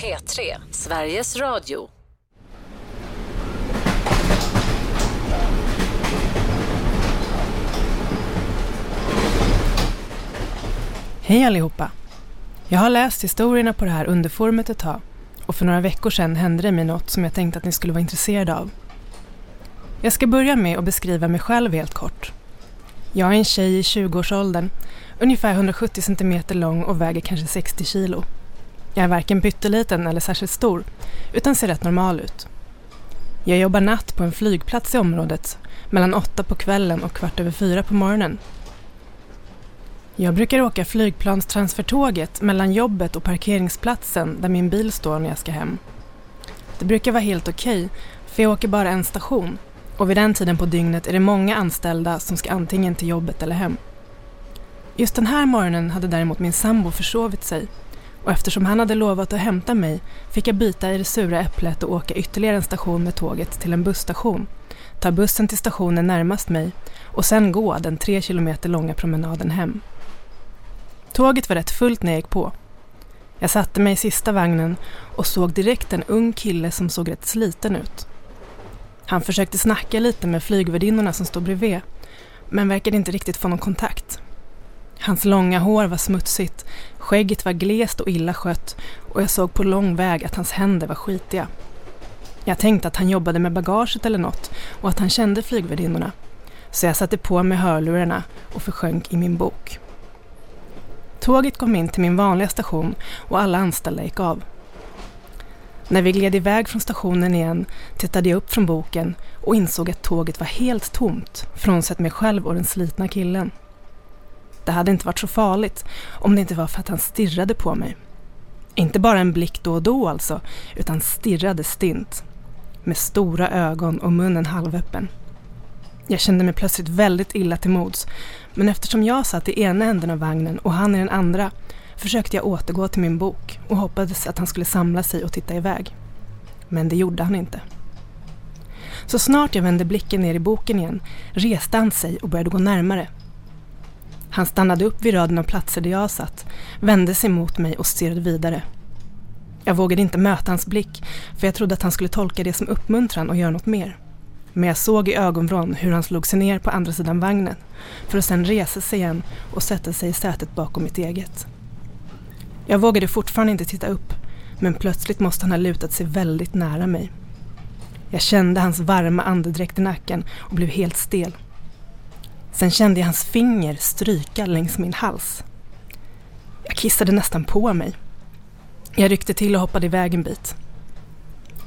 P3, Sveriges Radio. Hej allihopa! Jag har läst historierna på det här underforumet ett tag och för några veckor sedan hände det mig något som jag tänkte att ni skulle vara intresserade av. Jag ska börja med att beskriva mig själv helt kort. Jag är en tjej i 20-årsåldern, ungefär 170 cm lång och väger kanske 60 kilo. Jag är varken pytteliten eller särskilt stor, utan ser rätt normal ut. Jag jobbar natt på en flygplats i området mellan åtta på kvällen och kvart över fyra på morgonen. Jag brukar åka flygplanstransfertåget mellan jobbet och parkeringsplatsen där min bil står när jag ska hem. Det brukar vara helt okej, okay, för jag åker bara en station och vid den tiden på dygnet är det många anställda som ska antingen till jobbet eller hem. Just den här morgonen hade däremot min sambo försovit sig och eftersom han hade lovat att hämta mig fick jag bita i det sura äpplet och åka ytterligare en station med tåget till en busstation, ta bussen till stationen närmast mig och sen gå den tre kilometer långa promenaden hem. Tåget var rätt fullt när jag gick på. Jag satte mig i sista vagnen och såg direkt en ung kille som såg rätt sliten ut. Han försökte snacka lite med flygvärdinnorna som stod bredvid, men verkade inte riktigt få någon kontakt. Hans långa hår var smutsigt, skägget var glest och illa skött och jag såg på lång väg att hans händer var skitiga. Jag tänkte att han jobbade med bagaget eller något och att han kände flygvärdinnorna. Så jag satte på mig hörlurarna och försjönk i min bok. Tåget kom in till min vanliga station och alla anställda gick av. När vi gled iväg från stationen igen tittade jag upp från boken och insåg att tåget var helt tomt, frånsett mig själv och den slitna killen. Det hade inte varit så farligt om det inte var för att han stirrade på mig. Inte bara en blick då och då alltså, utan stirrade stint. Med stora ögon och munnen halvöppen. Jag kände mig plötsligt väldigt illa till mods, men eftersom jag satt i ena änden av vagnen och han i den andra försökte jag återgå till min bok och hoppades att han skulle samla sig och titta iväg. Men det gjorde han inte. Så snart jag vände blicken ner i boken igen reste han sig och började gå närmare han stannade upp vid raden av platser där jag satt, vände sig mot mig och stirrade vidare. Jag vågade inte möta hans blick, för jag trodde att han skulle tolka det som uppmuntran och göra något mer. Men jag såg i ögonvrån hur han slog sig ner på andra sidan vagnen, för att sedan resa sig igen och sätta sig i sätet bakom mitt eget. Jag vågade fortfarande inte titta upp, men plötsligt måste han ha lutat sig väldigt nära mig. Jag kände hans varma andedräkt i nacken och blev helt stel. Sen kände jag hans finger stryka längs min hals. Jag kissade nästan på mig. Jag ryckte till och hoppade iväg en bit.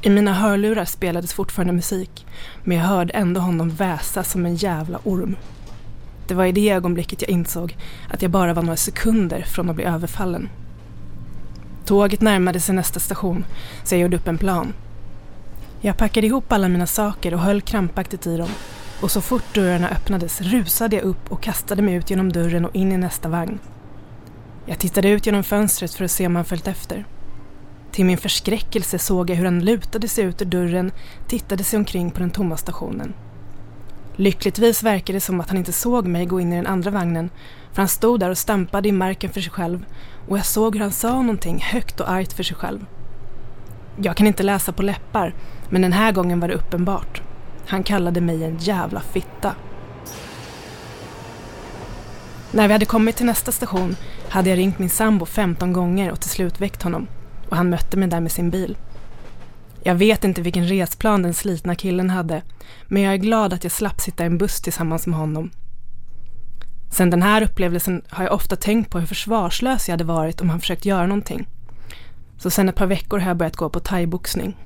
I mina hörlurar spelades fortfarande musik, men jag hörde ändå honom väsa som en jävla orm. Det var i det ögonblicket jag insåg att jag bara var några sekunder från att bli överfallen. Tåget närmade sig nästa station, så jag gjorde upp en plan. Jag packade ihop alla mina saker och höll krampaktigt i dem och så fort dörrarna öppnades rusade jag upp och kastade mig ut genom dörren och in i nästa vagn. Jag tittade ut genom fönstret för att se om han följt efter. Till min förskräckelse såg jag hur han lutade sig ut ur dörren, tittade sig omkring på den tomma stationen. Lyckligtvis verkade det som att han inte såg mig gå in i den andra vagnen, för han stod där och stampade i marken för sig själv och jag såg hur han sa någonting högt och argt för sig själv. Jag kan inte läsa på läppar, men den här gången var det uppenbart. Han kallade mig en jävla fitta. När vi hade kommit till nästa station hade jag ringt min sambo 15 gånger och till slut väckt honom och han mötte mig där med sin bil. Jag vet inte vilken resplan den slitna killen hade men jag är glad att jag slapp sitta i en buss tillsammans med honom. Sen den här upplevelsen har jag ofta tänkt på hur försvarslös jag hade varit om han försökt göra någonting. Så sen ett par veckor har jag börjat gå på thaiboxning.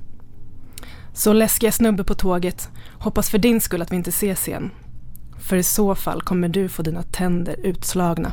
Så läskiga snubbe på tåget, hoppas för din skull att vi inte ses igen. För i så fall kommer du få dina tänder utslagna.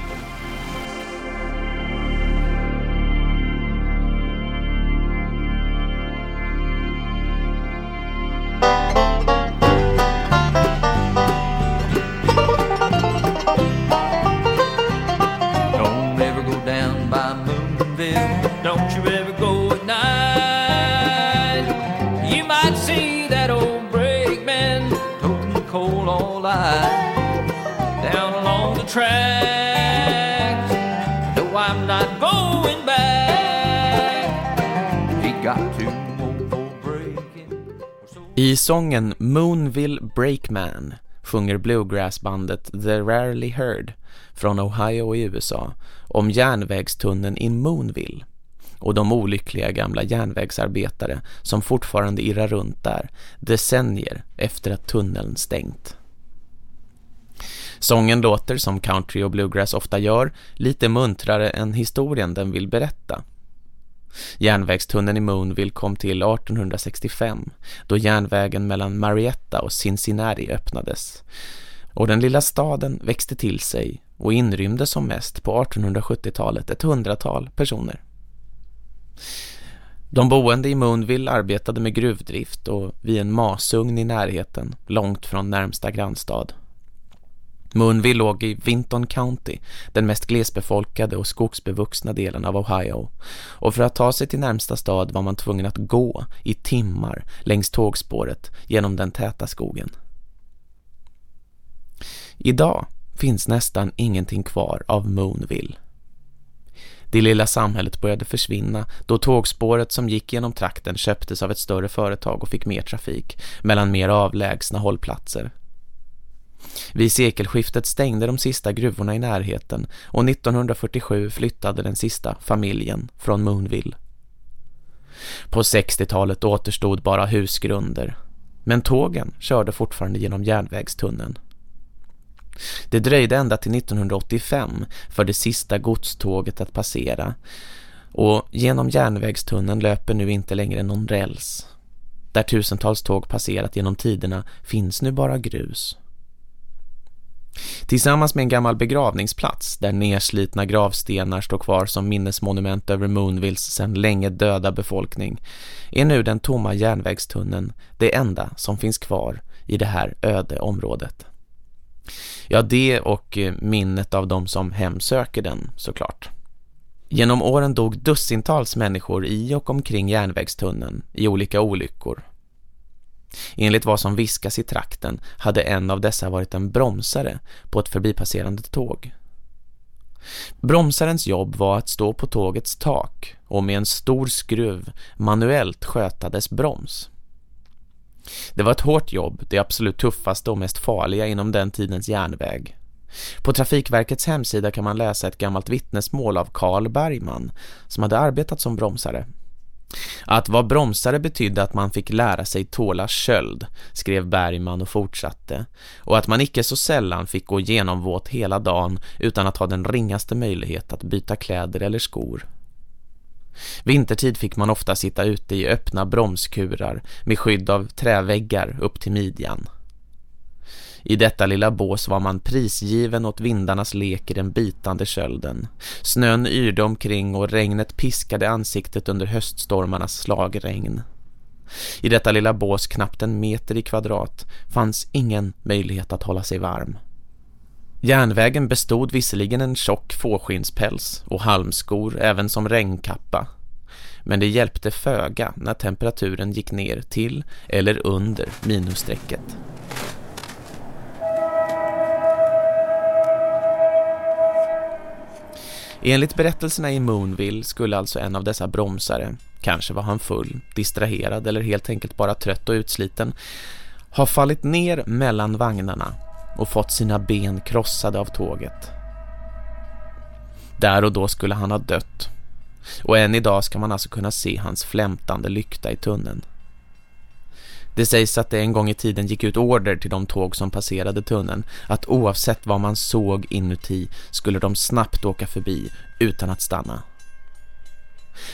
I sången Moonville Breakman sjunger bluegrassbandet The Rarely Heard från Ohio i USA om järnvägstunneln i Moonville och de olyckliga gamla järnvägsarbetare som fortfarande irrar runt där decennier efter att tunneln stängt. Sången låter som country och bluegrass ofta gör, lite muntrare än historien den vill berätta. Järnvägstunneln i Moonville kom till 1865 då järnvägen mellan Marietta och Cincinnati öppnades. Och den lilla staden växte till sig och inrymde som mest på 1870-talet ett hundratal personer. De boende i Moonville arbetade med gruvdrift och vid en masugn i närheten, långt från närmsta grannstad. Moonville låg i Vinton County, den mest glesbefolkade och skogsbevuxna delen av Ohio. Och för att ta sig till närmsta stad var man tvungen att gå i timmar längs tågspåret genom den täta skogen. Idag finns nästan ingenting kvar av Moonville. Det lilla samhället började försvinna då tågspåret som gick genom trakten köptes av ett större företag och fick mer trafik mellan mer avlägsna hållplatser. Vid sekelskiftet stängde de sista gruvorna i närheten och 1947 flyttade den sista familjen från Moonville. På 60-talet återstod bara husgrunder, men tågen körde fortfarande genom järnvägstunneln. Det dröjde ända till 1985 för det sista godståget att passera och genom järnvägstunneln löper nu inte längre någon räls. Där tusentals tåg passerat genom tiderna finns nu bara grus. Tillsammans med en gammal begravningsplats där nerslitna gravstenar står kvar som minnesmonument över Moonvilles sedan länge döda befolkning är nu den tomma järnvägstunneln det enda som finns kvar i det här öde området. Ja, det och eh, minnet av de som hemsöker den såklart. Genom åren dog dussintals människor i och omkring järnvägstunneln i olika olyckor Enligt vad som viskas i trakten hade en av dessa varit en bromsare på ett förbipasserande tåg. Bromsarens jobb var att stå på tågets tak och med en stor skruv manuellt sköta dess broms. Det var ett hårt jobb, det absolut tuffaste och mest farliga inom den tidens järnväg. På Trafikverkets hemsida kan man läsa ett gammalt vittnesmål av Karl Bergman som hade arbetat som bromsare att vara bromsare betydde att man fick lära sig tåla köld, skrev Bergman och fortsatte. Och att man icke så sällan fick gå genomvåt hela dagen utan att ha den ringaste möjlighet att byta kläder eller skor. Vintertid fick man ofta sitta ute i öppna bromskurar med skydd av träväggar upp till midjan. I detta lilla bås var man prisgiven åt vindarnas lek i den bitande kölden. Snön yrde omkring och regnet piskade ansiktet under höststormarnas slagregn. I detta lilla bås knappt en meter i kvadrat fanns ingen möjlighet att hålla sig varm. Järnvägen bestod visserligen en tjock fåskinspäls och halmskor även som regnkappa. Men det hjälpte föga när temperaturen gick ner till eller under minusstrecket. Enligt berättelserna i Moonville skulle alltså en av dessa bromsare, kanske var han full, distraherad eller helt enkelt bara trött och utsliten, ha fallit ner mellan vagnarna och fått sina ben krossade av tåget. Där och då skulle han ha dött. Och än idag ska man alltså kunna se hans flämtande lykta i tunneln. Det sägs att det en gång i tiden gick ut order till de tåg som passerade tunneln att oavsett vad man såg inuti skulle de snabbt åka förbi utan att stanna.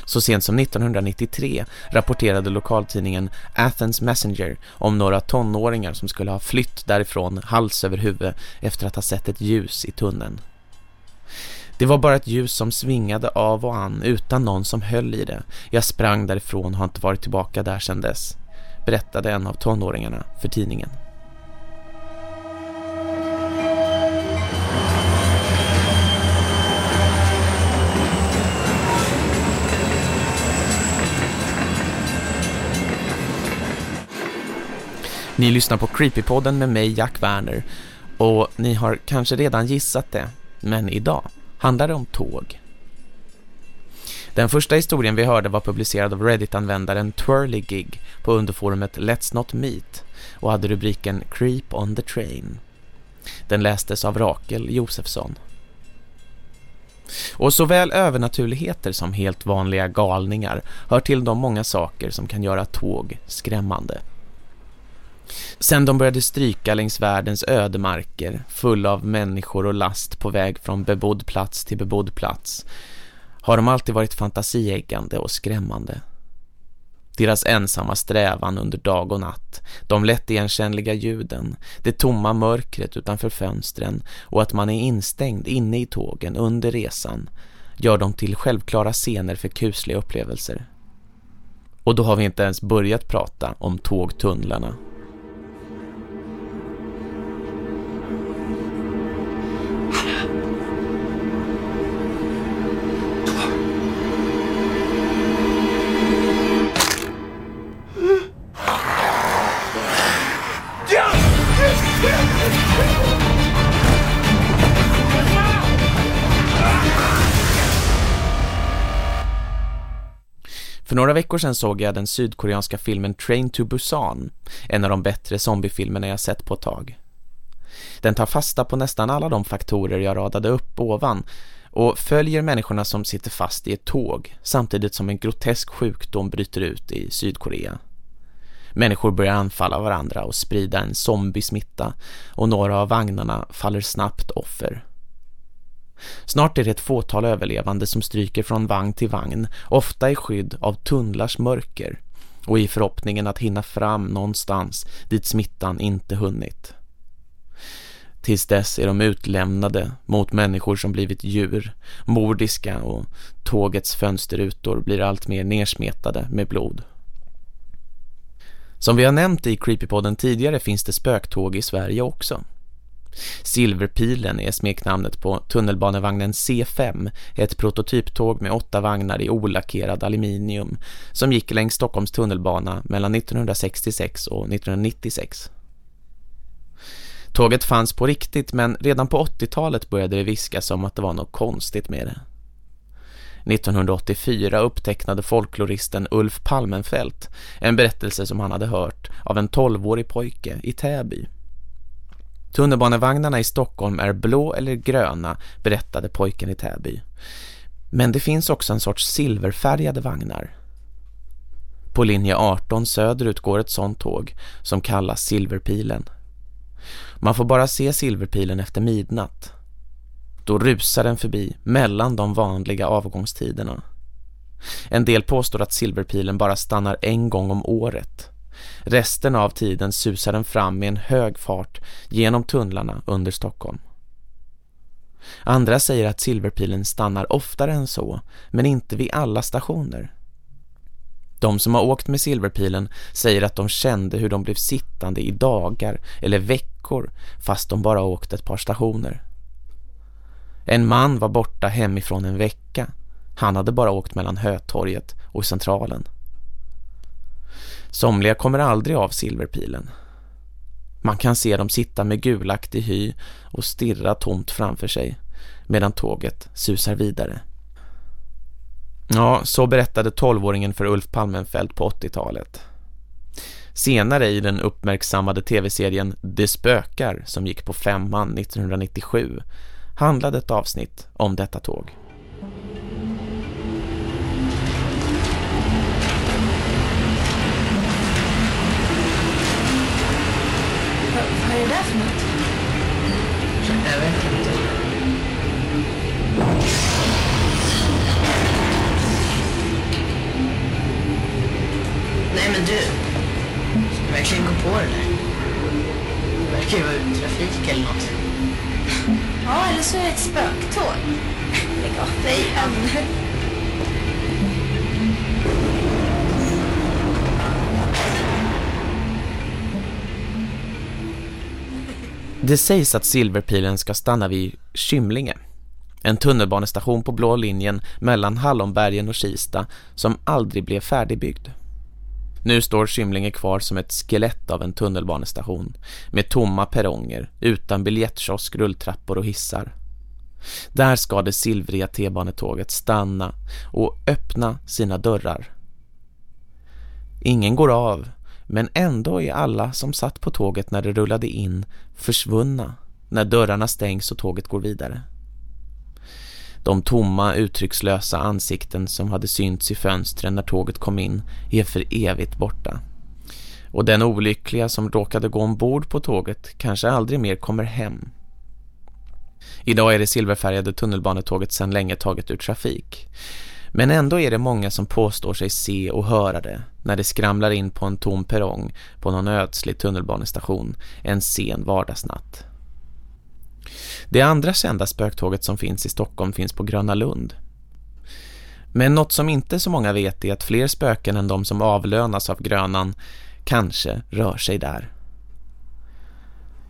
Så sent som 1993 rapporterade lokaltidningen Athens Messenger om några tonåringar som skulle ha flytt därifrån hals över huvud efter att ha sett ett ljus i tunneln. Det var bara ett ljus som svingade av och an utan någon som höll i det. Jag sprang därifrån och har inte varit tillbaka där sedan dess berättade en av tonåringarna för tidningen. Ni lyssnar på Creepypodden med mig Jack Werner och ni har kanske redan gissat det, men idag handlar det om tåg. Den första historien vi hörde var publicerad av Reddit-användaren Twirlygig på underforumet Let's Not Meet och hade rubriken Creep on the Train. Den lästes av Rakel Josefsson. Och såväl övernaturligheter som helt vanliga galningar hör till de många saker som kan göra tåg skrämmande. Sen de började stryka längs världens ödemarker, fulla av människor och last på väg från bebodd plats till bebodd plats, har de alltid varit fantasieggande och skrämmande. Deras ensamma strävan under dag och natt, de lätt igenkännliga ljuden, det tomma mörkret utanför fönstren och att man är instängd inne i tågen under resan gör dem till självklara scener för kusliga upplevelser. Och då har vi inte ens börjat prata om tågtunnlarna. För några veckor sedan såg jag den sydkoreanska filmen Train to Busan, en av de bättre zombiefilmerna jag sett på ett tag. Den tar fasta på nästan alla de faktorer jag radade upp ovan och följer människorna som sitter fast i ett tåg samtidigt som en grotesk sjukdom bryter ut i Sydkorea. Människor börjar anfalla varandra och sprida en zombiesmitta och några av vagnarna faller snabbt offer. Snart är det ett fåtal överlevande som stryker från vagn till vagn, ofta i skydd av tunnlars mörker och i förhoppningen att hinna fram någonstans dit smittan inte hunnit. Tills dess är de utlämnade mot människor som blivit djur, mordiska och tågets fönsterrutor blir allt mer nersmetade med blod. Som vi har nämnt i Creepypodden tidigare finns det spöktåg i Sverige också. Silverpilen är smeknamnet på tunnelbanevagnen C5, ett prototyptåg med åtta vagnar i olackerad aluminium som gick längs Stockholms tunnelbana mellan 1966 och 1996. Tåget fanns på riktigt men redan på 80-talet började det viskas om att det var något konstigt med det. 1984 upptecknade folkloristen Ulf Palmenfelt en berättelse som han hade hört av en 12-årig pojke i Täby. Tunnelbanevagnarna i Stockholm är blå eller gröna, berättade pojken i Täby. Men det finns också en sorts silverfärgade vagnar. På linje 18 söderut går ett sånt tåg som kallas Silverpilen. Man får bara se Silverpilen efter midnatt. Då rusar den förbi mellan de vanliga avgångstiderna. En del påstår att Silverpilen bara stannar en gång om året. Resten av tiden susar den fram med en hög fart genom tunnlarna under Stockholm. Andra säger att Silverpilen stannar oftare än så, men inte vid alla stationer. De som har åkt med Silverpilen säger att de kände hur de blev sittande i dagar eller veckor fast de bara åkt ett par stationer. En man var borta hemifrån en vecka. Han hade bara åkt mellan Hötorget och Centralen. Somliga kommer aldrig av silverpilen. Man kan se dem sitta med gulaktig hy och stirra tomt framför sig medan tåget susar vidare. Ja, så berättade tolvåringen för Ulf Palmenfeldt på 80-talet. Senare i den uppmärksammade tv-serien Det spökar som gick på femman 1997 handlade ett avsnitt om detta tåg. Jag vet inte. Nej men du. Ska du verkligen gå på det där? Det verkar ju vara trafik eller något. Ja, eller så är det ett spöktåg. Lägg av dig, Anne. Det sägs att Silverpilen ska stanna vid Kymlinge. En tunnelbanestation på blå linjen mellan Hallonbergen och Kista som aldrig blev färdigbyggd. Nu står Kymlinge kvar som ett skelett av en tunnelbanestation med tomma perronger, utan biljettkiosk, rulltrappor och hissar. Där ska det silvriga T-banetåget stanna och öppna sina dörrar. Ingen går av, men ändå är alla som satt på tåget när det rullade in försvunna när dörrarna stängs och tåget går vidare. De tomma, uttryckslösa ansikten som hade synts i fönstren när tåget kom in är för evigt borta. Och den olyckliga som råkade gå ombord på tåget kanske aldrig mer kommer hem. Idag är det silverfärgade tunnelbanetåget sedan länge taget ur trafik. Men ändå är det många som påstår sig se och höra det när det skramlar in på en tom perrong på någon ödslig tunnelbanestation en sen vardagsnatt. Det andra kända spöktåget som finns i Stockholm finns på Gröna Lund. Men något som inte så många vet är att fler spöken än de som avlönas av Grönan kanske rör sig där.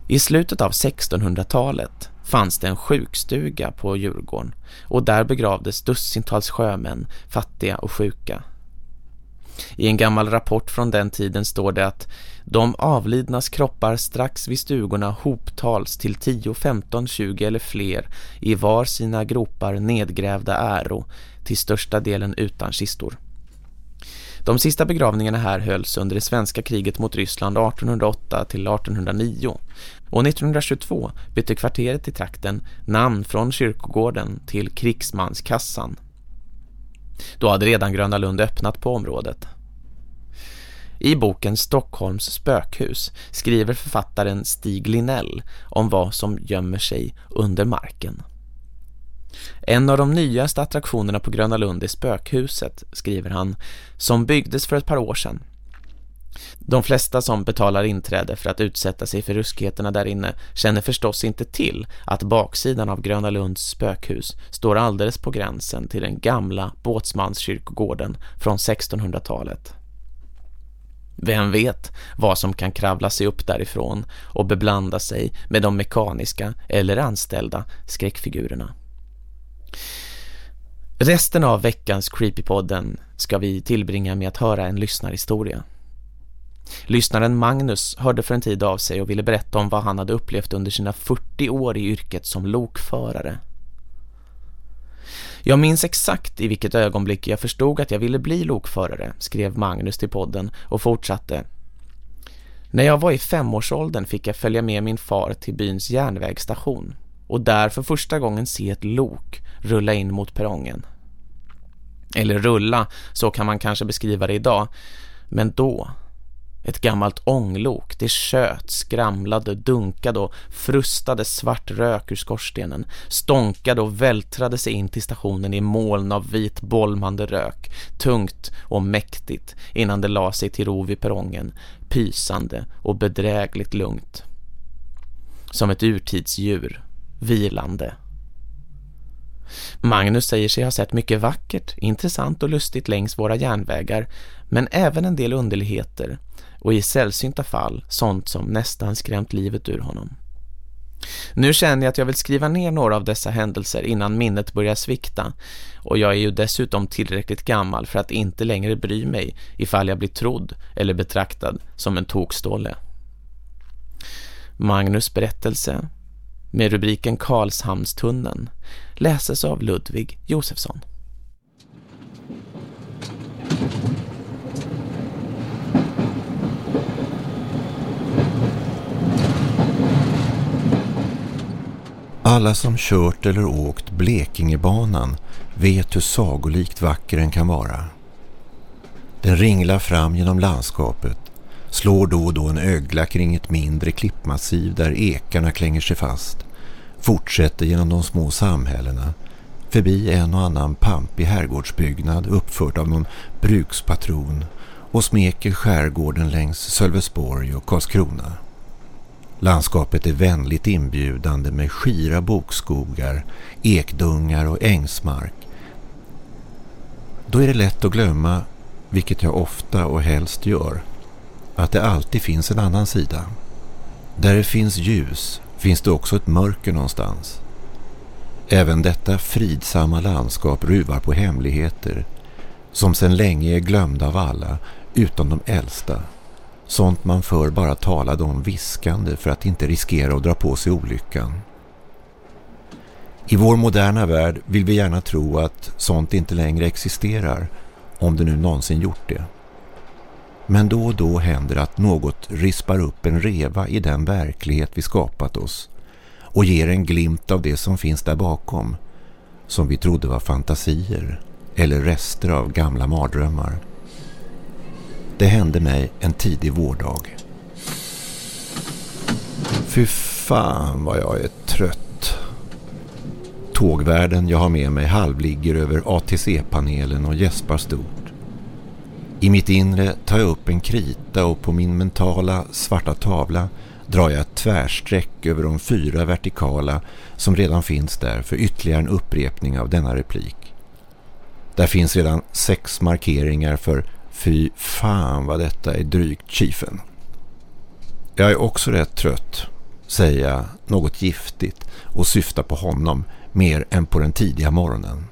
I slutet av 1600-talet fanns det en sjukstuga på Djurgården och där begravdes dussintals sjömän, fattiga och sjuka. I en gammal rapport från den tiden står det att de avlidnas kroppar strax vid stugorna hoptals till 10, 15, 20 eller fler i var sina gropar nedgrävda äro till största delen utan kistor. De sista begravningarna här hölls under det svenska kriget mot Ryssland 1808 till 1809 och 1922 bytte kvarteret i trakten namn från kyrkogården till Krigsmanskassan. Då hade redan Gröna Lund öppnat på området. I boken Stockholms spökhus skriver författaren Stig Linell om vad som gömmer sig under marken. En av de nyaste attraktionerna på Gröna Lund är spökhuset, skriver han, som byggdes för ett par år sedan. De flesta som betalar inträde för att utsätta sig för ruskigheterna där inne känner förstås inte till att baksidan av Gröna Lunds spökhus står alldeles på gränsen till den gamla båtsmanskyrkogården från 1600-talet. Vem vet vad som kan kravla sig upp därifrån och beblanda sig med de mekaniska eller anställda skräckfigurerna. Resten av veckans Creepypodden ska vi tillbringa med att höra en lyssnarhistoria. Lyssnaren Magnus hörde för en tid av sig och ville berätta om vad han hade upplevt under sina 40 år i yrket som lokförare. Jag minns exakt i vilket ögonblick jag förstod att jag ville bli lokförare, skrev Magnus till podden och fortsatte. När jag var i femårsåldern fick jag följa med min far till byns järnvägsstation och där för första gången se ett lok rulla in mot perrongen. Eller rulla, så kan man kanske beskriva det idag. Men då ett gammalt ånglok, det kött, skramlade, dunkade och frustade svart rök ur skorstenen, stånkade och vältrade sig in till stationen i moln av vit bolmande rök, tungt och mäktigt innan det la sig till ro vid perrongen, pysande och bedrägligt lugnt. Som ett urtidsdjur, vilande. Magnus säger sig ha sett mycket vackert, intressant och lustigt längs våra järnvägar, men även en del underligheter och i sällsynta fall sånt som nästan skrämt livet ur honom. Nu känner jag att jag vill skriva ner några av dessa händelser innan minnet börjar svikta och jag är ju dessutom tillräckligt gammal för att inte längre bry mig ifall jag blir trodd eller betraktad som en tokståle. Magnus berättelse med rubriken Karlshamnstunneln läses av Ludvig Josefsson. Alla som kört eller åkt Blekingebanan vet hur sagolikt vacker den kan vara. Den ringlar fram genom landskapet, slår då och då en ögla kring ett mindre klippmassiv där ekarna klänger sig fast, fortsätter genom de små samhällena, förbi en och annan pampig herrgårdsbyggnad uppförd av någon brukspatron och smeker skärgården längs Sölvesborg och Karlskrona. Landskapet är vänligt inbjudande med skira bokskogar, ekdungar och ängsmark. Då är det lätt att glömma, vilket jag ofta och helst gör, att det alltid finns en annan sida. Där det finns ljus finns det också ett mörker någonstans. Även detta fridsamma landskap ruvar på hemligheter som sedan länge är glömda av alla utom de äldsta. Sånt man förr bara talade om viskande för att inte riskera att dra på sig olyckan. I vår moderna värld vill vi gärna tro att sånt inte längre existerar, om det nu någonsin gjort det. Men då och då händer att något rispar upp en reva i den verklighet vi skapat oss och ger en glimt av det som finns där bakom, som vi trodde var fantasier eller rester av gamla mardrömmar. Det hände mig en tidig vårdag. Fy fan vad jag är trött. Tågvärden jag har med mig halvligger över ATC-panelen och gäspar stort. I mitt inre tar jag upp en krita och på min mentala svarta tavla drar jag ett tvärsträck över de fyra vertikala som redan finns där för ytterligare en upprepning av denna replik. Där finns redan sex markeringar för fy fan vad detta är drygt chiefen. Jag är också rätt trött, säger jag något giftigt och syftar på honom mer än på den tidiga morgonen.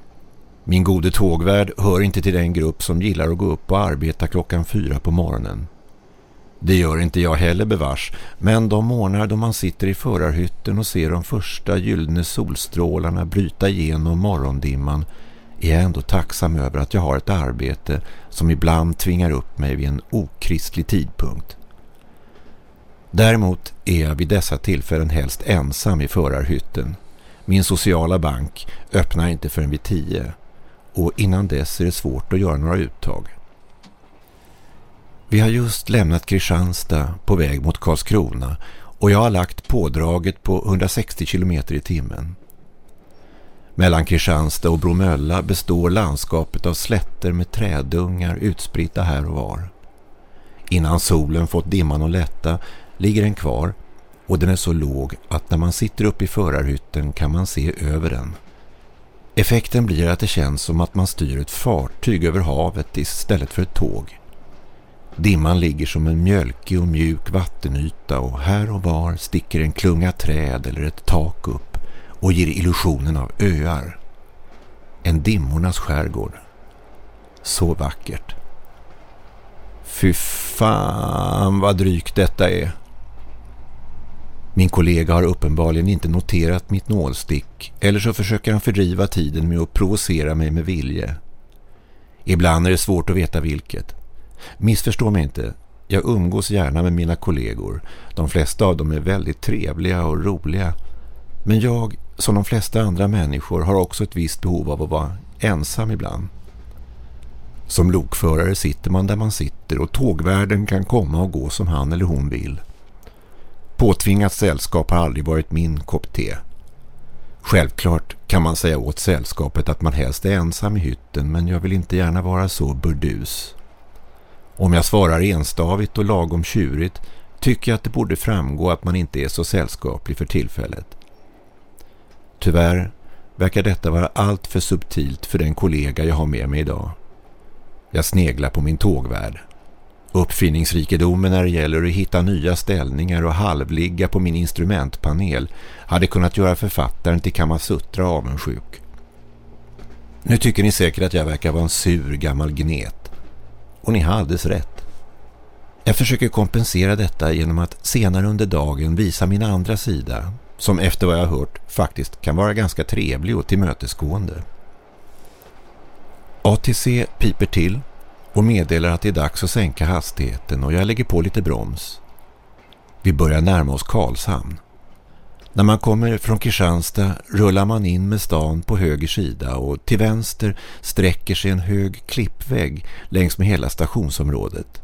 Min gode tågvärd hör inte till den grupp som gillar att gå upp och arbeta klockan fyra på morgonen. Det gör inte jag heller bevars, men de morgnar då man sitter i förarhytten och ser de första gyllene solstrålarna bryta igenom morgondimman är jag ändå tacksam över att jag har ett arbete som ibland tvingar upp mig vid en okristlig tidpunkt. Däremot är jag vid dessa tillfällen helst ensam i förarhytten. Min sociala bank öppnar inte förrän vid tio och innan dess är det svårt att göra några uttag. Vi har just lämnat Kristianstad på väg mot Karlskrona och jag har lagt pådraget på 160 km i timmen. Mellan Kristianstad och Bromölla består landskapet av slätter med trädungar utspritta här och var. Innan solen fått dimman att lätta ligger den kvar och den är så låg att när man sitter upp i förarhytten kan man se över den. Effekten blir att det känns som att man styr ett fartyg över havet istället för ett tåg. Dimman ligger som en mjölkig och mjuk vattenyta och här och var sticker en klunga träd eller ett tak upp och ger illusionen av öar. En dimmornas skärgård. Så vackert. Fy fan vad drygt detta är. Min kollega har uppenbarligen inte noterat mitt nålstick eller så försöker han fördriva tiden med att provocera mig med vilje. Ibland är det svårt att veta vilket. Missförstå mig inte, jag umgås gärna med mina kollegor. De flesta av dem är väldigt trevliga och roliga. Men jag, som de flesta andra människor, har också ett visst behov av att vara ensam ibland. Som lokförare sitter man där man sitter och tågvärden kan komma och gå som han eller hon vill. Påtvingat sällskap har aldrig varit min kopp te. Självklart kan man säga åt sällskapet att man helst är ensam i hytten men jag vill inte gärna vara så burdus. Om jag svarar enstavigt och lagom tjurigt tycker jag att det borde framgå att man inte är så sällskaplig för tillfället. Tyvärr verkar detta vara allt för subtilt för den kollega jag har med mig idag. Jag sneglar på min tågvärd. Uppfinningsrikedomen när det gäller att hitta nya ställningar och halvligga på min instrumentpanel hade kunnat göra författaren till Kamasutra avundsjuk. Nu tycker ni säkert att jag verkar vara en sur gammal gnet. Och ni har alldeles rätt. Jag försöker kompensera detta genom att senare under dagen visa min andra sida som efter vad jag har hört faktiskt kan vara ganska trevlig och tillmötesgående. ATC piper till och meddelar att det är dags att sänka hastigheten och jag lägger på lite broms. Vi börjar närma oss Karlshamn. När man kommer från Kristianstad rullar man in med stan på höger sida och till vänster sträcker sig en hög klippvägg längs med hela stationsområdet.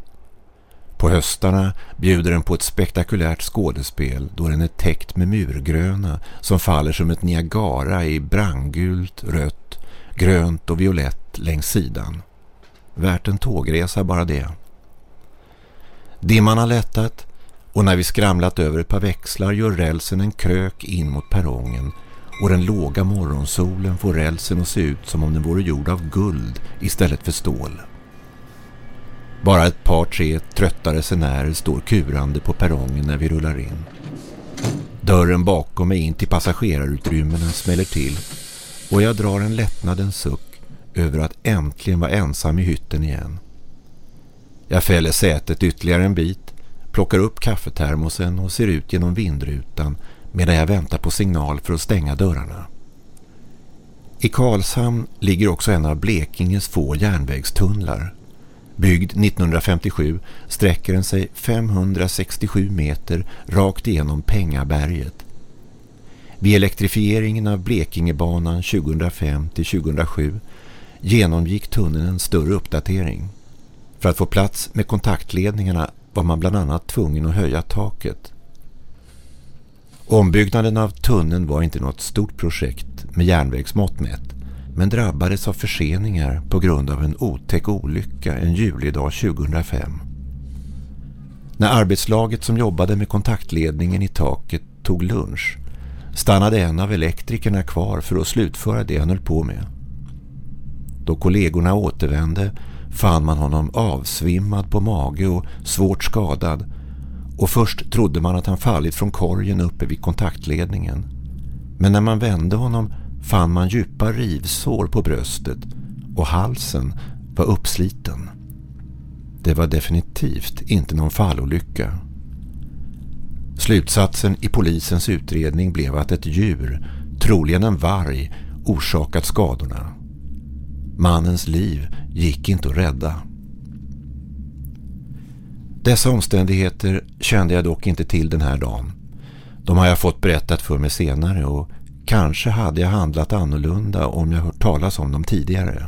På höstarna bjuder den på ett spektakulärt skådespel då den är täckt med murgröna som faller som ett Niagara i brandgult, rött, grönt och violett längs sidan. Värt en tågresa bara det. Dimman har lättat och när vi skramlat över ett par växlar gör rälsen en krök in mot perrongen och den låga morgonsolen får rälsen att se ut som om den vore gjord av guld istället för stål. Bara ett par tre trötta resenärer står kurande på perrongen när vi rullar in. Dörren bakom mig in till passagerarutrymmena smäller till och jag drar en lättnadens suck över att äntligen vara ensam i hytten igen. Jag fäller sätet ytterligare en bit, plockar upp kaffetermosen och ser ut genom vindrutan medan jag väntar på signal för att stänga dörrarna. I Karlshamn ligger också en av Blekinges få järnvägstunnlar. Byggd 1957 sträcker den sig 567 meter rakt igenom Pengaberget. Vid elektrifieringen av Blekingebanan 2005-2007 genomgick tunneln en större uppdatering. För att få plats med kontaktledningarna var man bland annat tvungen att höja taket. Ombyggnaden av tunneln var inte något stort projekt med järnvägsmått mätt men drabbades av förseningar på grund av en otäck olycka en julidag 2005. När arbetslaget som jobbade med kontaktledningen i taket tog lunch stannade en av elektrikerna kvar för att slutföra det han höll på med. Då kollegorna återvände fann man honom avsvimmad på mage och svårt skadad och först trodde man att han fallit från korgen uppe vid kontaktledningen. Men när man vände honom fann man djupa rivsår på bröstet och halsen var uppsliten. Det var definitivt inte någon fallolycka. Slutsatsen i polisens utredning blev att ett djur, troligen en varg, orsakat skadorna. Mannens liv gick inte att rädda. Dessa omständigheter kände jag dock inte till den här dagen. De har jag fått berättat för mig senare och kanske hade jag handlat annorlunda om jag hört talas om dem tidigare.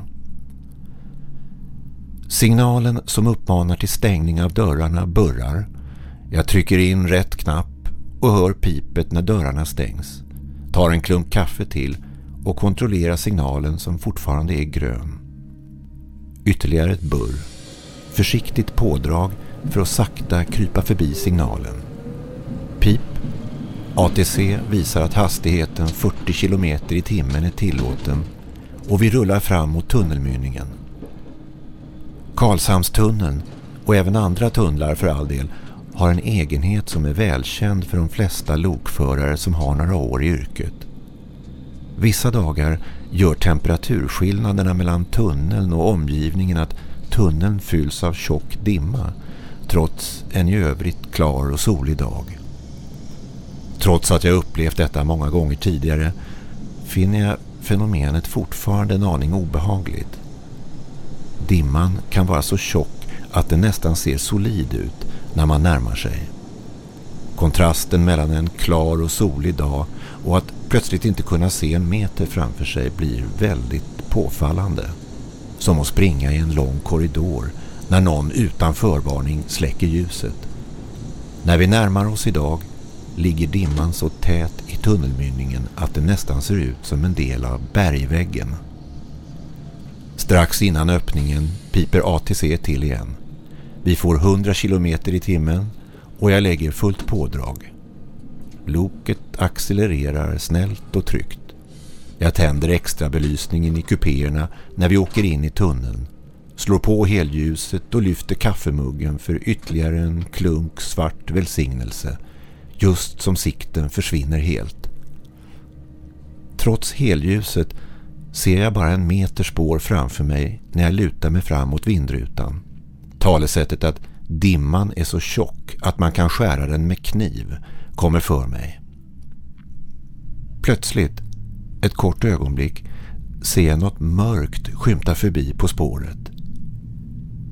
Signalen som uppmanar till stängning av dörrarna burrar. Jag trycker in rätt knapp och hör pipet när dörrarna stängs. Tar en klump kaffe till och kontrollerar signalen som fortfarande är grön. Ytterligare ett burr. Försiktigt pådrag för att sakta krypa förbi signalen. Pip. ATC visar att hastigheten 40 km i timmen är tillåten och vi rullar fram mot tunnelmynningen. Karlshamnstunneln och även andra tunnlar för all del har en egenhet som är välkänd för de flesta lokförare som har några år i yrket. Vissa dagar gör temperaturskillnaderna mellan tunneln och omgivningen att tunneln fylls av tjock dimma trots en i övrigt klar och solig dag. Trots att jag upplevt detta många gånger tidigare finner jag fenomenet fortfarande en aning obehagligt. Dimman kan vara så tjock att den nästan ser solid ut när man närmar sig. Kontrasten mellan en klar och solig dag och att plötsligt inte kunna se en meter framför sig blir väldigt påfallande. Som att springa i en lång korridor när någon utan förvarning släcker ljuset. När vi närmar oss idag ligger dimman så tät i tunnelmynningen att det nästan ser ut som en del av bergväggen. Strax innan öppningen piper ATC till igen. Vi får 100 km i timmen och jag lägger fullt pådrag. Loket accelererar snällt och tryggt. Jag tänder extra belysningen i kupéerna när vi åker in i tunneln. Slår på helljuset och lyfter kaffemuggen för ytterligare en klunk svart välsignelse. Just som sikten försvinner helt. Trots helljuset ser jag bara en meter spår framför mig när jag lutar mig fram mot vindrutan. Talesättet att dimman är så tjock att man kan skära den med kniv kommer för mig. Plötsligt, ett kort ögonblick, ser jag något mörkt skymta förbi på spåret.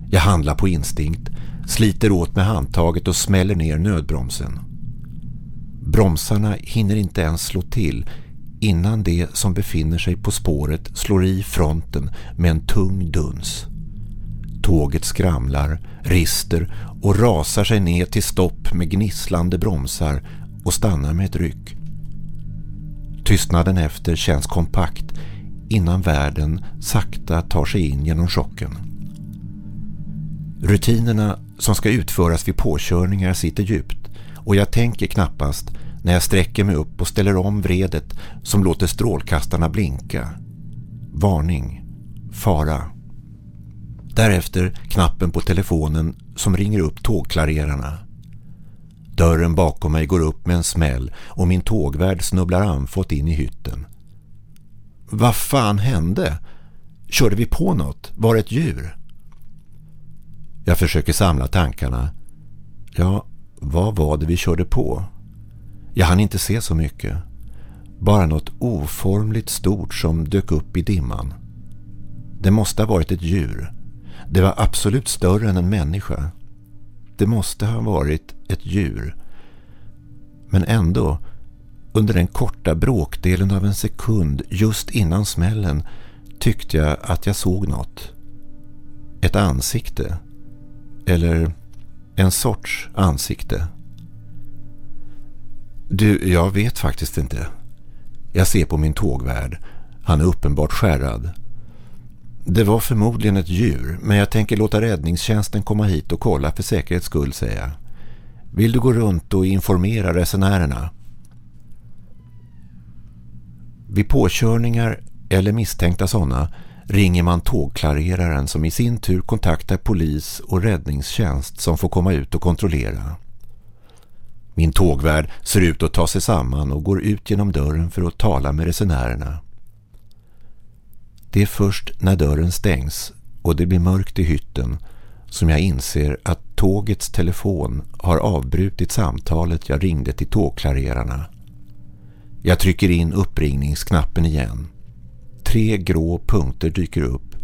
Jag handlar på instinkt, sliter åt med handtaget och smäller ner nödbromsen. Bromsarna hinner inte ens slå till innan det som befinner sig på spåret slår i fronten med en tung duns. Tåget skramlar, rister och rasar sig ner till stopp med gnisslande bromsar och stannar med ett ryck. Tystnaden efter känns kompakt innan världen sakta tar sig in genom chocken. Rutinerna som ska utföras vid påkörningar sitter djupt och jag tänker knappast när jag sträcker mig upp och ställer om vredet som låter strålkastarna blinka. Varning. Fara. Därefter knappen på telefonen som ringer upp tågklarerarna. Dörren bakom mig går upp med en smäll och min tågvärd snubblar anfått in i hytten. Vad fan hände? Körde vi på något? Var det ett djur? Jag försöker samla tankarna. Ja, vad var det vi körde på? Jag hann inte se så mycket. Bara något oformligt stort som dök upp i dimman. Det måste ha varit ett djur. Det var absolut större än en människa. Det måste ha varit ett djur. Men ändå, under den korta bråkdelen av en sekund just innan smällen tyckte jag att jag såg något. Ett ansikte. Eller en sorts ansikte. Du, jag vet faktiskt inte. Jag ser på min tågvärd. Han är uppenbart skärrad. Det var förmodligen ett djur, men jag tänker låta räddningstjänsten komma hit och kolla för säkerhets skull, säger jag. Vill du gå runt och informera resenärerna? Vid påkörningar eller misstänkta sådana ringer man tågklareraren som i sin tur kontaktar polis och räddningstjänst som får komma ut och kontrollera. Min tågvärd ser ut att ta sig samman och går ut genom dörren för att tala med resenärerna. Det är först när dörren stängs och det blir mörkt i hytten som jag inser att tågets telefon har avbrutit samtalet jag ringde till tågklarerarna. Jag trycker in uppringningsknappen igen. Tre grå punkter dyker upp,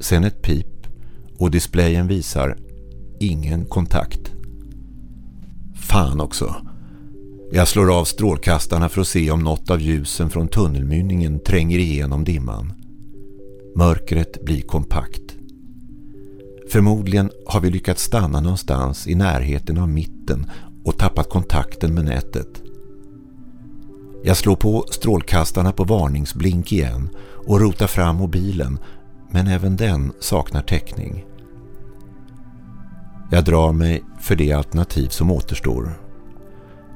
sen ett pip och displayen visar ingen kontakt. Fan också. Jag slår av strålkastarna för att se om något av ljusen från tunnelmynningen tränger igenom dimman. Mörkret blir kompakt. Förmodligen har vi lyckats stanna någonstans i närheten av mitten och tappat kontakten med nätet. Jag slår på strålkastarna på varningsblink igen och rotar fram mobilen men även den saknar täckning. Jag drar mig för det alternativ som återstår.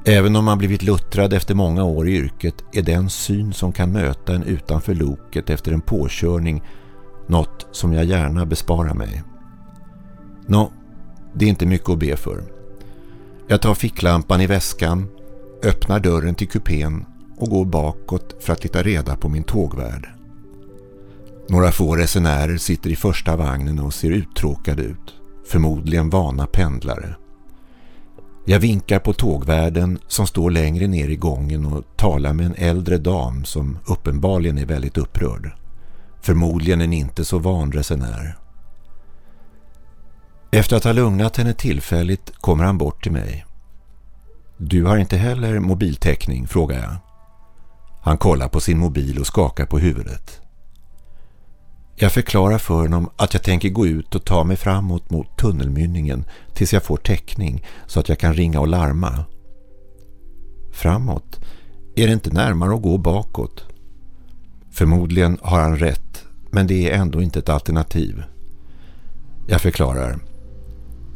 Även om man blivit luttrad efter många år i yrket är den syn som kan möta en utanför loket efter en påkörning något som jag gärna besparar mig. Nå, det är inte mycket att be för. Jag tar ficklampan i väskan, öppnar dörren till kupén och går bakåt för att titta reda på min tågvärd. Några få resenärer sitter i första vagnen och ser uttråkade ut, förmodligen vana pendlare. Jag vinkar på tågvärden som står längre ner i gången och talar med en äldre dam som uppenbarligen är väldigt upprörd. Förmodligen en inte så van resenär. Efter att ha lugnat henne tillfälligt kommer han bort till mig. Du har inte heller mobiltäckning, frågar jag. Han kollar på sin mobil och skakar på huvudet. Jag förklarar för honom att jag tänker gå ut och ta mig framåt mot tunnelmynningen tills jag får täckning så att jag kan ringa och larma. Framåt? Är det inte närmare att gå bakåt? Förmodligen har han rätt, men det är ändå inte ett alternativ. Jag förklarar.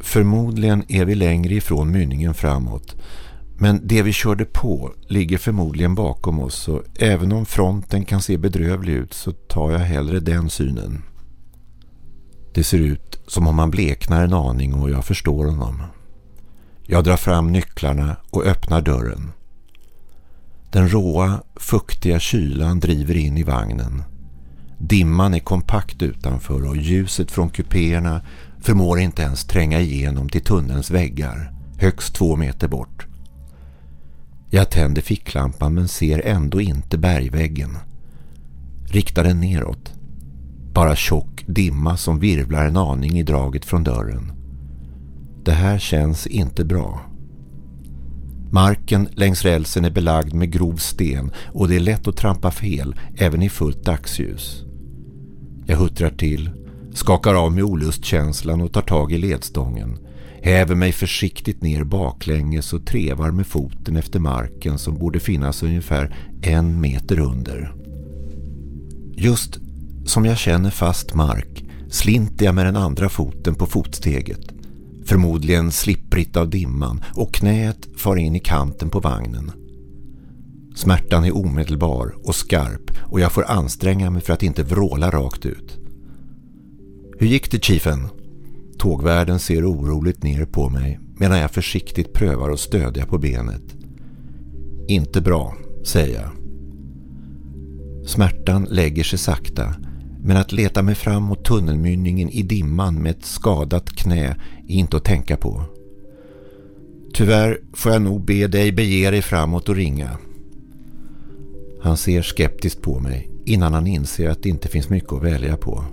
Förmodligen är vi längre ifrån mynningen framåt men det vi körde på ligger förmodligen bakom oss och även om fronten kan se bedrövlig ut så tar jag hellre den synen. Det ser ut som om han bleknar en aning och jag förstår honom. Jag drar fram nycklarna och öppnar dörren. Den råa, fuktiga kylan driver in i vagnen. Dimman är kompakt utanför och ljuset från kupéerna förmår inte ens tränga igenom till tunnelns väggar, högst två meter bort. Jag tänder ficklampan men ser ändå inte bergväggen. Riktar den neråt. Bara tjock dimma som virvlar en aning i draget från dörren. Det här känns inte bra. Marken längs rälsen är belagd med grov sten och det är lätt att trampa fel även i fullt dagsljus. Jag huttrar till, skakar av mig olustkänslan och tar tag i ledstången häver mig försiktigt ner baklänges och trevar med foten efter marken som borde finnas ungefär en meter under. Just som jag känner fast mark slinter jag med den andra foten på fotsteget. Förmodligen slipprigt av dimman och knät far in i kanten på vagnen. Smärtan är omedelbar och skarp och jag får anstränga mig för att inte vråla rakt ut. Hur gick det, chiefen? Tågvärden ser oroligt ner på mig medan jag försiktigt prövar att stödja på benet. Inte bra, säger jag. Smärtan lägger sig sakta Men att leta mig fram mot tunnelmynningen i dimman med ett skadat knä är inte att tänka på. Tyvärr får jag nog be dig bege dig framåt och ringa. Han ser skeptiskt på mig innan han inser att det inte finns mycket att välja på.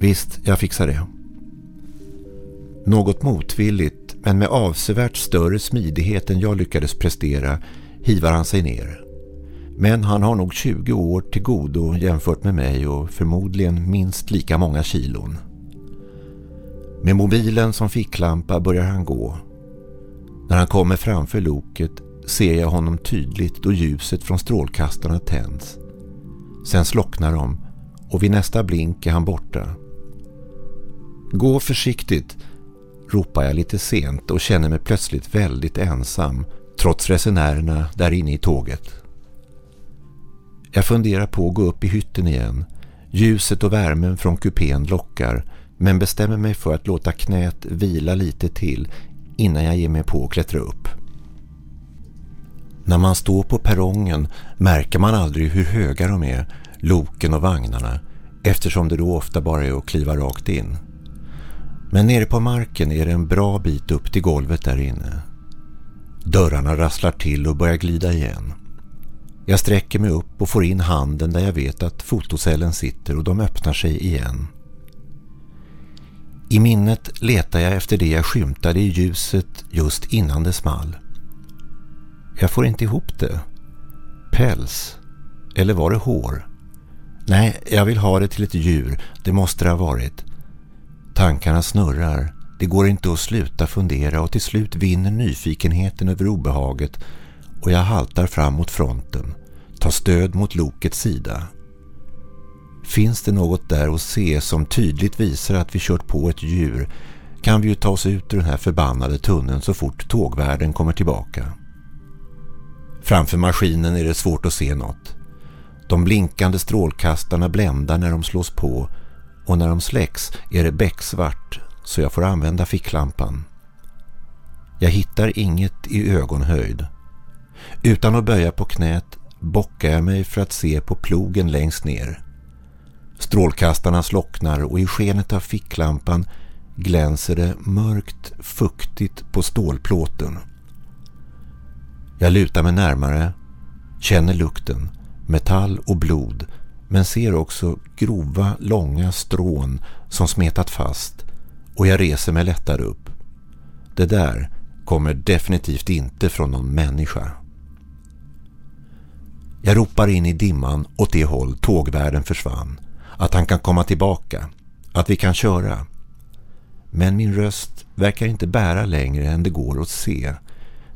Visst, jag fixar det. Något motvilligt men med avsevärt större smidighet än jag lyckades prestera hivar han sig ner. Men han har nog 20 år till godo jämfört med mig och förmodligen minst lika många kilon. Med mobilen som ficklampa börjar han gå. När han kommer framför loket ser jag honom tydligt då ljuset från strålkastarna tänds. Sen slocknar de och vid nästa blink är han borta. Gå försiktigt, ropar jag lite sent och känner mig plötsligt väldigt ensam trots resenärerna där inne i tåget. Jag funderar på att gå upp i hytten igen. Ljuset och värmen från kupén lockar men bestämmer mig för att låta knät vila lite till innan jag ger mig på att klättra upp. När man står på perrongen märker man aldrig hur höga de är, loken och vagnarna, eftersom det då ofta bara är att kliva rakt in. Men nere på marken är det en bra bit upp till golvet där inne. Dörrarna rasslar till och börjar glida igen. Jag sträcker mig upp och får in handen där jag vet att fotocellen sitter och de öppnar sig igen. I minnet letar jag efter det jag skymtade i ljuset just innan det small. Jag får inte ihop det. Päls? Eller var det hår? Nej, jag vill ha det till ett djur. Det måste det ha varit. Tankarna snurrar. Det går inte att sluta fundera och till slut vinner nyfikenheten över obehaget och jag haltar fram mot fronten, tar stöd mot lokets sida. Finns det något där att se som tydligt visar att vi kört på ett djur kan vi ju ta oss ut ur den här förbannade tunneln så fort tågvärden kommer tillbaka. Framför maskinen är det svårt att se något. De blinkande strålkastarna bländar när de slås på och när de släcks är det becksvart så jag får använda ficklampan. Jag hittar inget i ögonhöjd. Utan att böja på knät bockar jag mig för att se på plogen längst ner. Strålkastarna slocknar och i skenet av ficklampan glänser det mörkt fuktigt på stålplåten. Jag lutar mig närmare, känner lukten, metall och blod men ser också grova, långa strån som smetat fast och jag reser mig lättare upp. Det där kommer definitivt inte från någon människa. Jag ropar in i dimman åt det håll tågvärden försvann. Att han kan komma tillbaka. Att vi kan köra. Men min röst verkar inte bära längre än det går att se.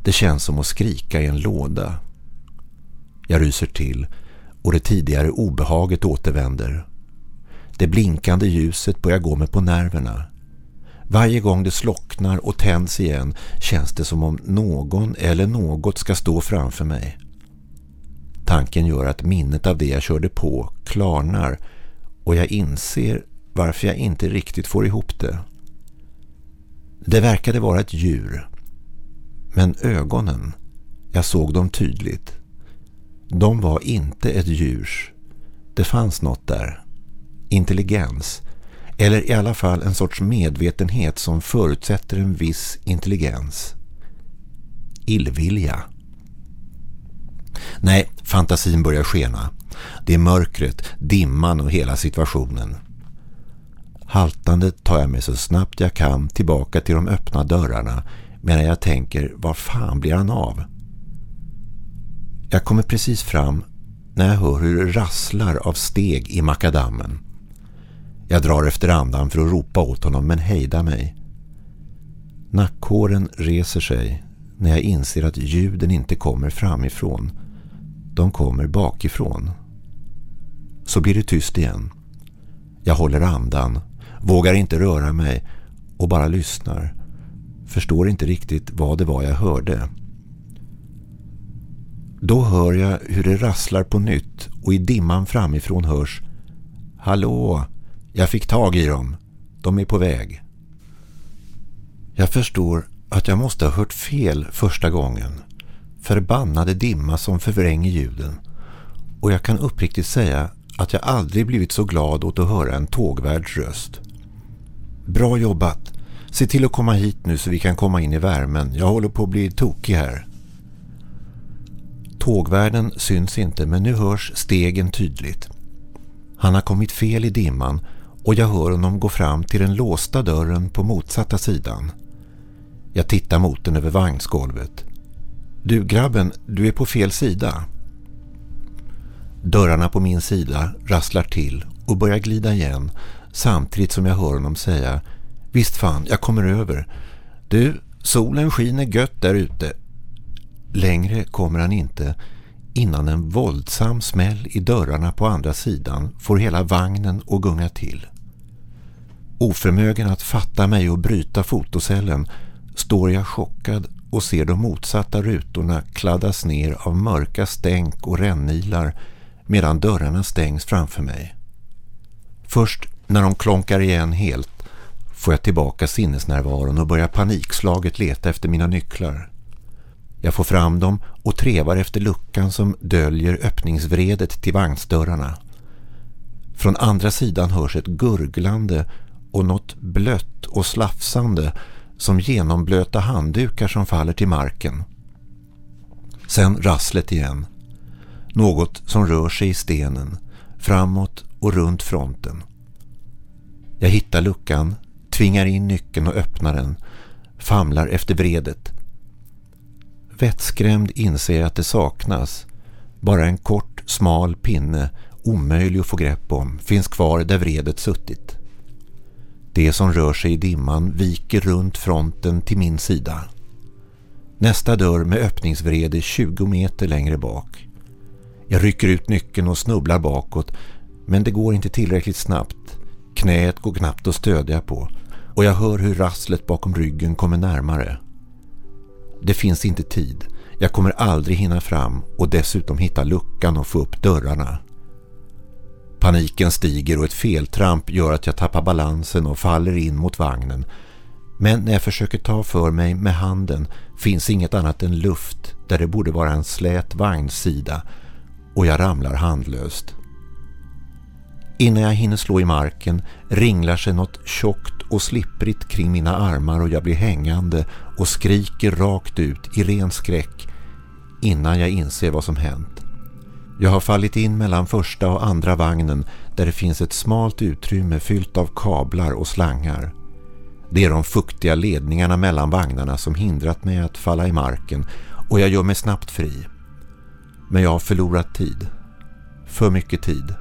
Det känns som att skrika i en låda. Jag ryser till och det tidigare obehaget återvänder. Det blinkande ljuset börjar gå mig på nerverna. Varje gång det slocknar och tänds igen känns det som om någon eller något ska stå framför mig. Tanken gör att minnet av det jag körde på klarnar och jag inser varför jag inte riktigt får ihop det. Det verkade vara ett djur. Men ögonen, jag såg dem tydligt. De var inte ett djurs. Det fanns något där. Intelligens. Eller i alla fall en sorts medvetenhet som förutsätter en viss intelligens. Illvilja. Nej, fantasin börjar skena. Det är mörkret, dimman och hela situationen. Haltande tar jag mig så snabbt jag kan tillbaka till de öppna dörrarna medan jag tänker, var fan blir han av? Jag kommer precis fram när jag hör hur det rasslar av steg i makadammen. Jag drar efter andan för att ropa åt honom men hejdar mig. Nackhåren reser sig när jag inser att ljuden inte kommer framifrån. De kommer bakifrån. Så blir det tyst igen. Jag håller andan, vågar inte röra mig och bara lyssnar. Förstår inte riktigt vad det var jag hörde. Då hör jag hur det rasslar på nytt och i dimman framifrån hörs Hallå, jag fick tag i dem. De är på väg. Jag förstår att jag måste ha hört fel första gången. Förbannade dimma som förvränger ljuden. Och jag kan uppriktigt säga att jag aldrig blivit så glad åt att höra en tågvärds röst. Bra jobbat! Se till att komma hit nu så vi kan komma in i värmen. Jag håller på att bli tokig här. Tågvärden syns inte men nu hörs stegen tydligt. Han har kommit fel i dimman och jag hör honom gå fram till den låsta dörren på motsatta sidan. Jag tittar mot den över vagnsgolvet. Du grabben, du är på fel sida. Dörrarna på min sida rasslar till och börjar glida igen samtidigt som jag hör honom säga Visst fan, jag kommer över. Du, solen skiner gött där ute. Längre kommer han inte innan en våldsam smäll i dörrarna på andra sidan får hela vagnen att gunga till. Oförmögen att fatta mig och bryta fotocellen står jag chockad och ser de motsatta rutorna kladdas ner av mörka stänk och rännilar medan dörrarna stängs framför mig. Först när de klonkar igen helt får jag tillbaka sinnesnärvaron och börjar panikslaget leta efter mina nycklar. Jag får fram dem och trevar efter luckan som döljer öppningsvredet till vagnsdörrarna. Från andra sidan hörs ett gurglande och något blött och slafsande som genomblöta handdukar som faller till marken. Sen rasslet igen. Något som rör sig i stenen, framåt och runt fronten. Jag hittar luckan, tvingar in nyckeln och öppnar den, famlar efter vredet. Vettskrämd inser jag att det saknas. Bara en kort, smal pinne, omöjlig att få grepp om, finns kvar där vredet suttit. Det som rör sig i dimman viker runt fronten till min sida. Nästa dörr med öppningsvrede 20 meter längre bak. Jag rycker ut nyckeln och snubblar bakåt men det går inte tillräckligt snabbt. Knät går knappt att stödja på och jag hör hur rasslet bakom ryggen kommer närmare. Det finns inte tid. Jag kommer aldrig hinna fram och dessutom hitta luckan och få upp dörrarna. Paniken stiger och ett feltramp gör att jag tappar balansen och faller in mot vagnen. Men när jag försöker ta för mig med handen finns inget annat än luft där det borde vara en slät vagnsida och jag ramlar handlöst. Innan jag hinner slå i marken ringlar sig något tjockt och slipprigt kring mina armar och jag blir hängande och skriker rakt ut i ren skräck innan jag inser vad som hänt. Jag har fallit in mellan första och andra vagnen där det finns ett smalt utrymme fyllt av kablar och slangar. Det är de fuktiga ledningarna mellan vagnarna som hindrat mig att falla i marken och jag gör mig snabbt fri. Men jag har förlorat tid. För mycket tid.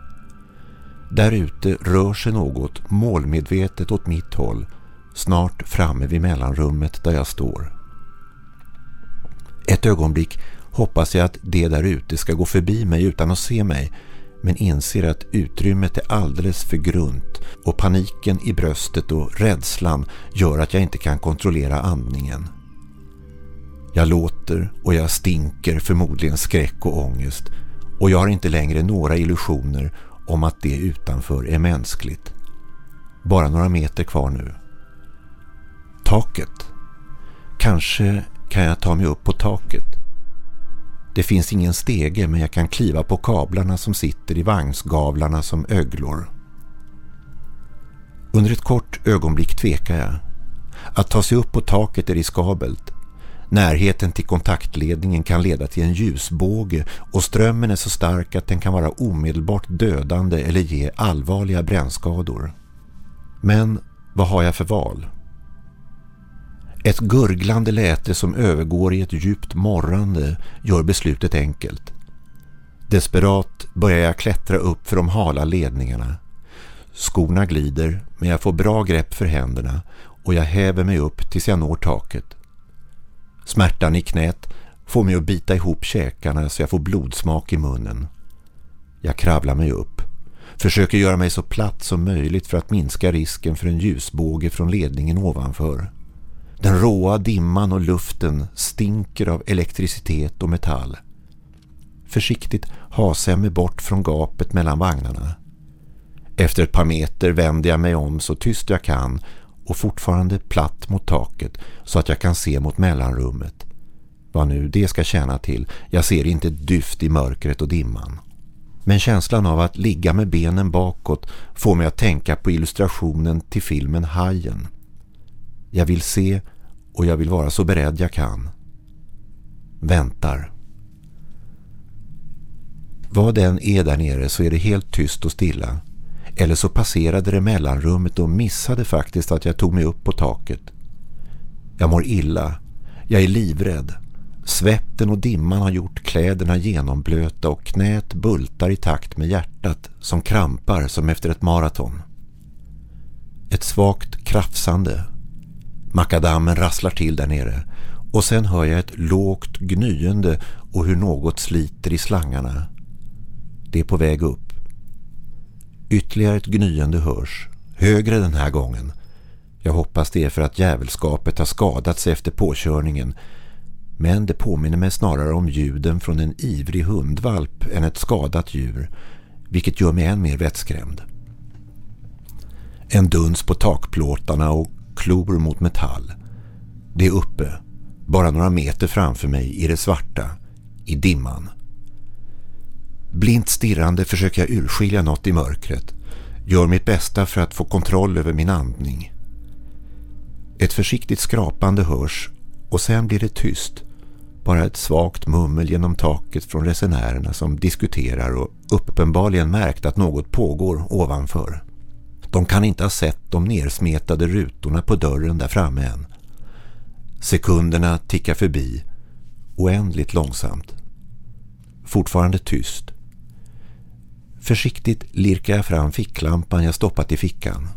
Där ute rör sig något målmedvetet åt mitt håll, snart framme vid mellanrummet där jag står. Ett ögonblick hoppas jag att det där ute ska gå förbi mig utan att se mig men inser att utrymmet är alldeles för grunt och paniken i bröstet och rädslan gör att jag inte kan kontrollera andningen. Jag låter och jag stinker förmodligen skräck och ångest och jag har inte längre några illusioner om att det utanför är mänskligt. Bara några meter kvar nu. Taket. Kanske kan jag ta mig upp på taket. Det finns ingen stege men jag kan kliva på kablarna som sitter i vagnsgavlarna som öglor. Under ett kort ögonblick tvekar jag. Att ta sig upp på taket är riskabelt. Närheten till kontaktledningen kan leda till en ljusbåge och strömmen är så stark att den kan vara omedelbart dödande eller ge allvarliga brännskador. Men vad har jag för val? Ett gurglande läte som övergår i ett djupt morrande gör beslutet enkelt. Desperat börjar jag klättra upp för de hala ledningarna. Skorna glider men jag får bra grepp för händerna och jag häver mig upp tills jag når taket. Smärtan i knät får mig att bita ihop käkarna så jag får blodsmak i munnen. Jag kravlar mig upp. Försöker göra mig så platt som möjligt för att minska risken för en ljusbåge från ledningen ovanför. Den råa dimman och luften stinker av elektricitet och metall. Försiktigt hasar jag mig bort från gapet mellan vagnarna. Efter ett par meter vänder jag mig om så tyst jag kan och fortfarande platt mot taket så att jag kan se mot mellanrummet. Vad nu det ska tjäna till, jag ser inte ett dyft i mörkret och dimman. Men känslan av att ligga med benen bakåt får mig att tänka på illustrationen till filmen Hajen. Jag vill se och jag vill vara så beredd jag kan. Väntar. Vad den är där nere så är det helt tyst och stilla. Eller så passerade det mellanrummet och missade faktiskt att jag tog mig upp på taket. Jag mår illa. Jag är livrädd. Svetten och dimman har gjort kläderna genomblöta och knät bultar i takt med hjärtat som krampar som efter ett maraton. Ett svagt krafsande. Makadammen rasslar till där nere och sen hör jag ett lågt gnyende och hur något sliter i slangarna. Det är på väg upp. Ytterligare ett gnyende hörs, högre den här gången. Jag hoppas det är för att jävelskapet har skadats efter påkörningen men det påminner mig snarare om ljuden från en ivrig hundvalp än ett skadat djur, vilket gör mig än mer vettskrämd. En duns på takplåtarna och klor mot metall. Det är uppe, bara några meter framför mig i det svarta, i dimman. Blint stirrande försöker jag urskilja något i mörkret. Gör mitt bästa för att få kontroll över min andning. Ett försiktigt skrapande hörs och sen blir det tyst. Bara ett svagt mummel genom taket från resenärerna som diskuterar och uppenbarligen märkt att något pågår ovanför. De kan inte ha sett de nersmetade rutorna på dörren där framme än. Sekunderna tickar förbi, oändligt långsamt. Fortfarande tyst. Försiktigt lirkar jag fram ficklampan jag stoppat i fickan.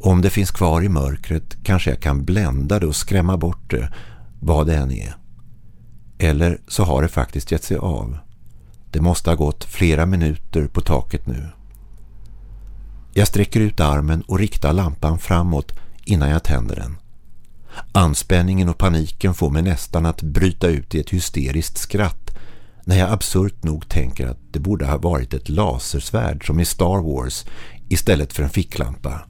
Om det finns kvar i mörkret kanske jag kan blända det och skrämma bort det, vad det än är. Eller så har det faktiskt gett sig av. Det måste ha gått flera minuter på taket nu. Jag sträcker ut armen och riktar lampan framåt innan jag tänder den. Anspänningen och paniken får mig nästan att bryta ut i ett hysteriskt skratt när jag absurt nog tänker att det borde ha varit ett lasersvärd som i Star Wars istället för en ficklampa.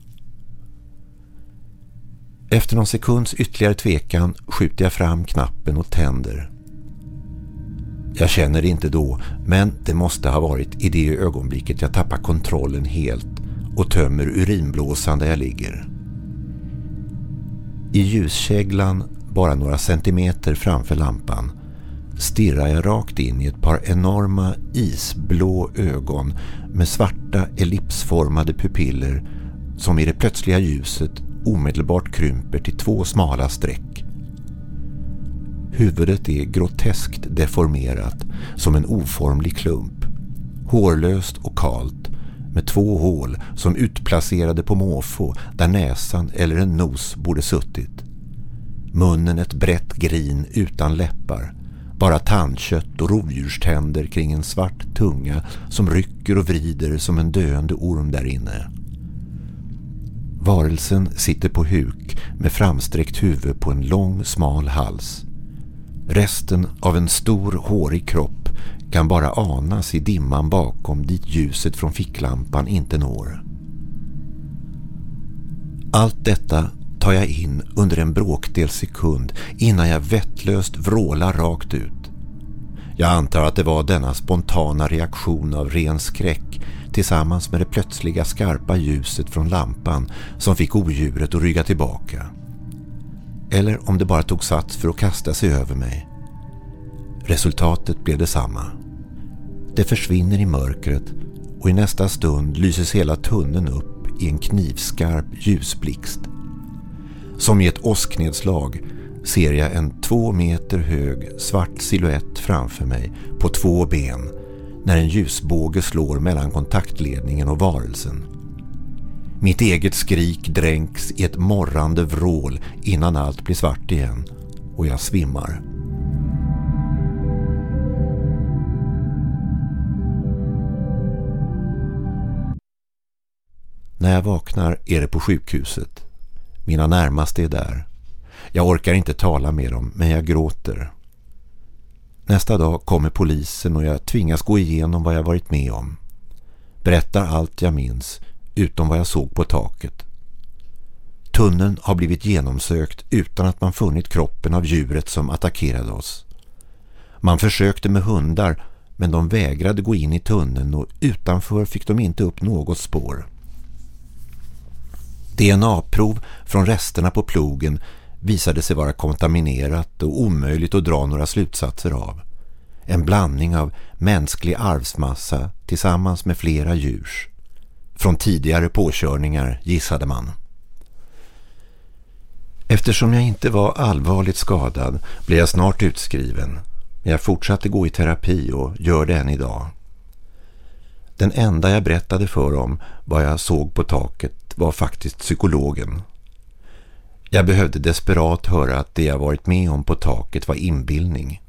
Efter någon sekunds ytterligare tvekan skjuter jag fram knappen och tänder. Jag känner det inte då, men det måste ha varit i det ögonblicket jag tappar kontrollen helt och tömmer urinblåsan där jag ligger. I ljuskäglan, bara några centimeter framför lampan, stirrar jag rakt in i ett par enorma isblå ögon med svarta ellipsformade pupiller som i det plötsliga ljuset omedelbart krymper till två smala streck. Huvudet är groteskt deformerat som en oformlig klump. Hårlöst och kalt med två hål som utplacerade på måfå där näsan eller en nos borde suttit. Munnen ett brett grin utan läppar. Bara tandkött och rovdjurständer kring en svart tunga som rycker och vrider som en döende orm där inne. Varelsen sitter på huk med framsträckt huvud på en lång smal hals. Resten av en stor hårig kropp kan bara anas i dimman bakom dit ljuset från ficklampan inte når. Allt detta tar jag in under en bråkdel sekund innan jag vettlöst vrålar rakt ut. Jag antar att det var denna spontana reaktion av ren skräck tillsammans med det plötsliga skarpa ljuset från lampan som fick odjuret att rygga tillbaka. Eller om det bara tog sats för att kasta sig över mig. Resultatet blev detsamma. Det försvinner i mörkret och i nästa stund lyses hela tunneln upp i en knivskarp ljusblixt. Som i ett åsknedslag ser jag en två meter hög svart siluett framför mig på två ben när en ljusbåge slår mellan kontaktledningen och varelsen. Mitt eget skrik dränks i ett morrande vrål innan allt blir svart igen och jag svimmar. När jag vaknar är det på sjukhuset. Mina närmaste är där. Jag orkar inte tala med dem men jag gråter. Nästa dag kommer polisen och jag tvingas gå igenom vad jag varit med om. Berättar allt jag minns utom vad jag såg på taket. Tunneln har blivit genomsökt utan att man funnit kroppen av djuret som attackerade oss. Man försökte med hundar men de vägrade gå in i tunneln och utanför fick de inte upp något spår. DNA-prov från resterna på plogen visade sig vara kontaminerat och omöjligt att dra några slutsatser av. En blandning av mänsklig arvsmassa tillsammans med flera djurs. Från tidigare påkörningar gissade man. Eftersom jag inte var allvarligt skadad blev jag snart utskriven. Men jag fortsatte gå i terapi och gör det än idag. Den enda jag berättade för om var jag såg på taket var faktiskt psykologen. Jag behövde desperat höra att det jag varit med om på taket var inbildning.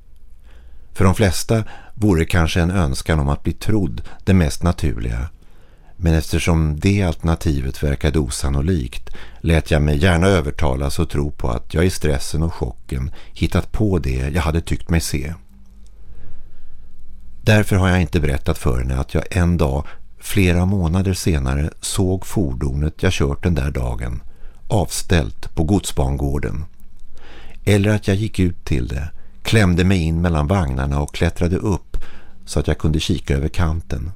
För de flesta vore kanske en önskan om att bli trodd det mest naturliga. Men eftersom det alternativet verkade osannolikt lät jag mig gärna övertalas och tro på att jag i stressen och chocken hittat på det jag hade tyckt mig se. Därför har jag inte berättat för henne att jag en dag, flera månader senare, såg fordonet jag kört den där dagen avställt på godsbangården. Eller att jag gick ut till det, klämde mig in mellan vagnarna och klättrade upp så att jag kunde kika över kanten.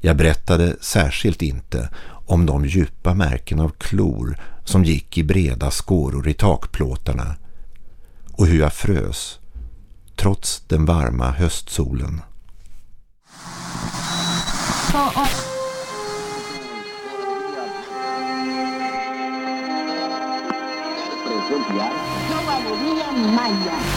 Jag berättade särskilt inte om de djupa märken av klor som gick i breda skåror i takplåtarna och hur jag frös trots den varma höstsolen. oh, oh. Maya.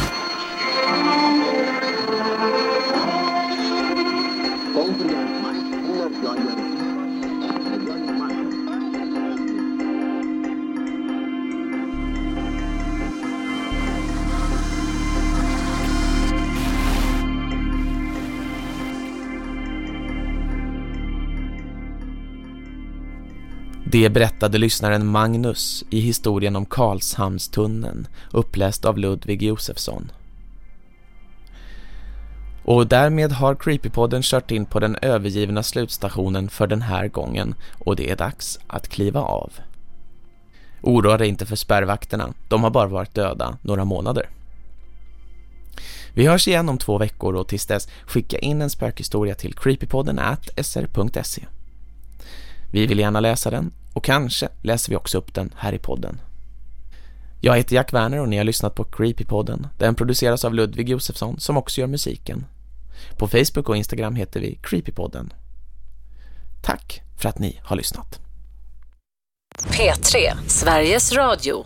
Det berättade lyssnaren Magnus i historien om Karlshamnstunneln uppläst av Ludvig Josefsson. Och därmed har Creepypodden kört in på den övergivna slutstationen för den här gången och det är dags att kliva av. Oroa dig inte för spärrvakterna, de har bara varit döda några månader. Vi hörs igen om två veckor och tills dess skicka in en spökhistoria till creepypodden at sr.se. Vi vill gärna läsa den och kanske läser vi också upp den här i podden. Jag heter Jack Werner och ni har lyssnat på Creepypodden. Den produceras av Ludvig Josefsson som också gör musiken. På Facebook och Instagram heter vi Creepypodden. Tack för att ni har lyssnat. P3, Sveriges Radio.